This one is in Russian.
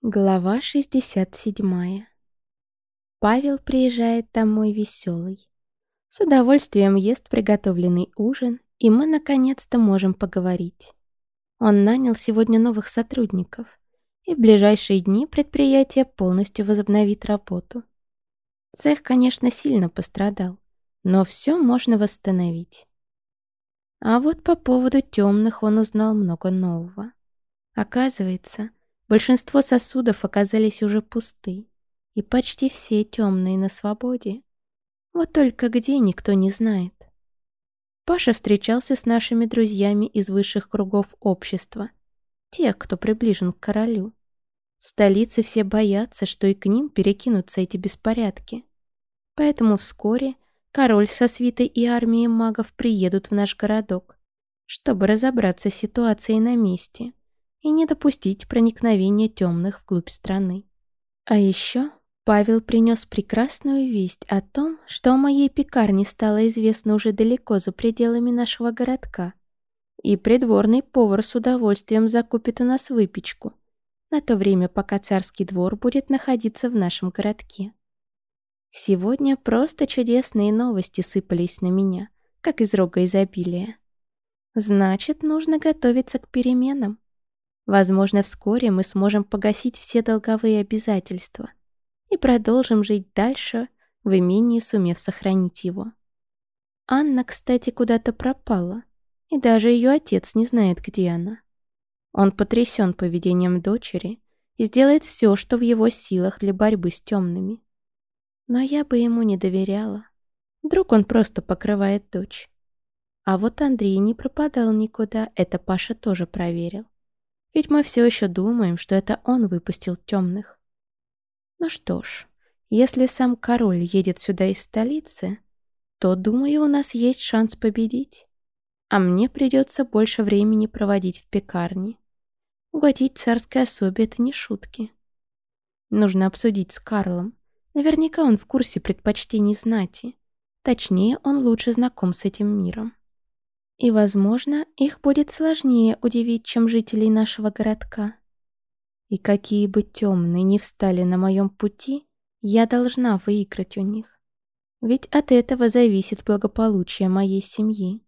Глава 67. Павел приезжает домой веселый. С удовольствием ест приготовленный ужин, и мы наконец-то можем поговорить. Он нанял сегодня новых сотрудников, и в ближайшие дни предприятие полностью возобновит работу. Цех, конечно, сильно пострадал, но все можно восстановить. А вот по поводу темных он узнал много нового. Оказывается, Большинство сосудов оказались уже пусты, и почти все темные на свободе. Вот только где никто не знает. Паша встречался с нашими друзьями из высших кругов общества, тех, кто приближен к королю. В столице все боятся, что и к ним перекинутся эти беспорядки. Поэтому вскоре король со свитой и армией магов приедут в наш городок, чтобы разобраться с ситуацией на месте и не допустить проникновения темных вглубь страны. А еще Павел принес прекрасную весть о том, что о моей пекарне стало известно уже далеко за пределами нашего городка, и придворный повар с удовольствием закупит у нас выпечку на то время, пока царский двор будет находиться в нашем городке. Сегодня просто чудесные новости сыпались на меня, как из рога изобилия. Значит, нужно готовиться к переменам. Возможно, вскоре мы сможем погасить все долговые обязательства и продолжим жить дальше, в имении сумев сохранить его. Анна, кстати, куда-то пропала, и даже ее отец не знает, где она. Он потрясен поведением дочери и сделает все, что в его силах для борьбы с темными. Но я бы ему не доверяла. Вдруг он просто покрывает дочь. А вот Андрей не пропадал никуда, это Паша тоже проверил. Ведь мы все еще думаем, что это он выпустил темных. Ну что ж, если сам король едет сюда из столицы, то, думаю, у нас есть шанс победить. А мне придется больше времени проводить в пекарне. Угодить царской особе — это не шутки. Нужно обсудить с Карлом. Наверняка он в курсе предпочтений знати. Точнее, он лучше знаком с этим миром. И, возможно, их будет сложнее удивить, чем жителей нашего городка. И какие бы темные ни встали на моем пути, я должна выиграть у них. Ведь от этого зависит благополучие моей семьи.